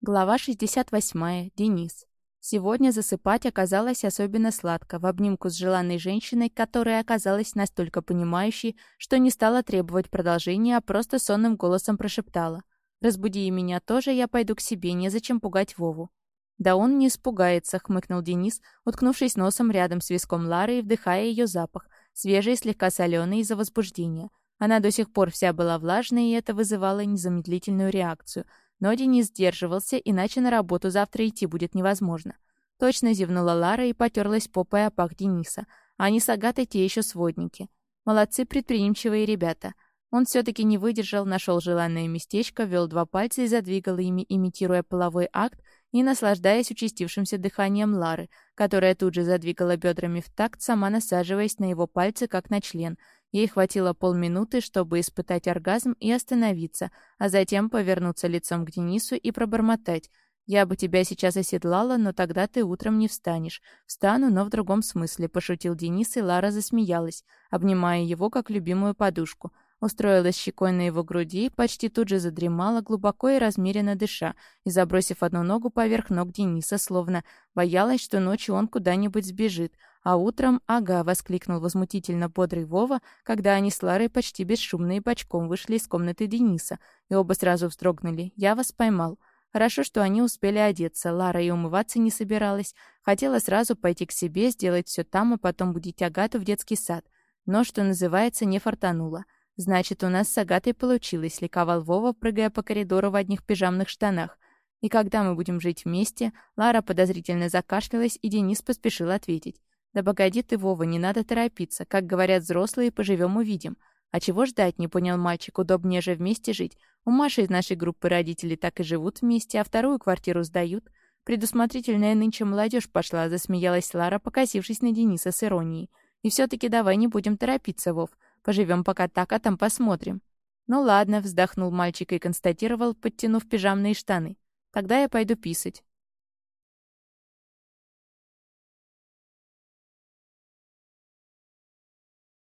Глава 68. Денис. Сегодня засыпать оказалось особенно сладко, в обнимку с желанной женщиной, которая оказалась настолько понимающей, что не стала требовать продолжения, а просто сонным голосом прошептала. «Разбуди и меня тоже, я пойду к себе, незачем пугать Вову». «Да он не испугается», — хмыкнул Денис, уткнувшись носом рядом с виском Лары и вдыхая ее запах, свежий и слегка соленый из-за возбуждения. Она до сих пор вся была влажной, и это вызывало незамедлительную реакцию — но Денис сдерживался, иначе на работу завтра идти будет невозможно. Точно зевнула Лара и потерлась попой о пах Дениса. Они с Агатой те еще сводники. Молодцы предприимчивые ребята. Он все-таки не выдержал, нашел желанное местечко, ввел два пальца и задвигал ими, имитируя половой акт и наслаждаясь участившимся дыханием Лары, которая тут же задвигала бедрами в такт, сама насаживаясь на его пальцы, как на член — Ей хватило полминуты, чтобы испытать оргазм и остановиться, а затем повернуться лицом к Денису и пробормотать. «Я бы тебя сейчас оседлала, но тогда ты утром не встанешь. Встану, но в другом смысле», — пошутил Денис, и Лара засмеялась, обнимая его как любимую подушку — устроилась щекой на его груди, почти тут же задремала, глубоко и размеренно дыша, и забросив одну ногу поверх ног Дениса, словно боялась, что ночью он куда-нибудь сбежит, а утром «Ага!» — воскликнул возмутительно бодрый Вова, когда они с Ларой почти бесшумно и бочком вышли из комнаты Дениса, и оба сразу вздрогнули. «Я вас поймал». Хорошо, что они успели одеться, Лара и умываться не собиралась, хотела сразу пойти к себе, сделать все там, а потом будить Агату в детский сад. Но, что называется, не фартануло — «Значит, у нас с Агатой получилось», — ликовал Вова, прыгая по коридору в одних пижамных штанах. «И когда мы будем жить вместе?» Лара подозрительно закашлялась, и Денис поспешил ответить. «Да погоди ты, Вова, не надо торопиться. Как говорят взрослые, поживем-увидим». «А чего ждать?» — не понял мальчик. «Удобнее же вместе жить. У Маши из нашей группы родители так и живут вместе, а вторую квартиру сдают». Предусмотрительная нынче молодежь пошла, засмеялась Лара, покосившись на Дениса с иронией. «И все-таки давай не будем торопиться, Вов. Поживем пока так, а там посмотрим». «Ну ладно», — вздохнул мальчик и констатировал, подтянув пижамные штаны. «Тогда я пойду писать».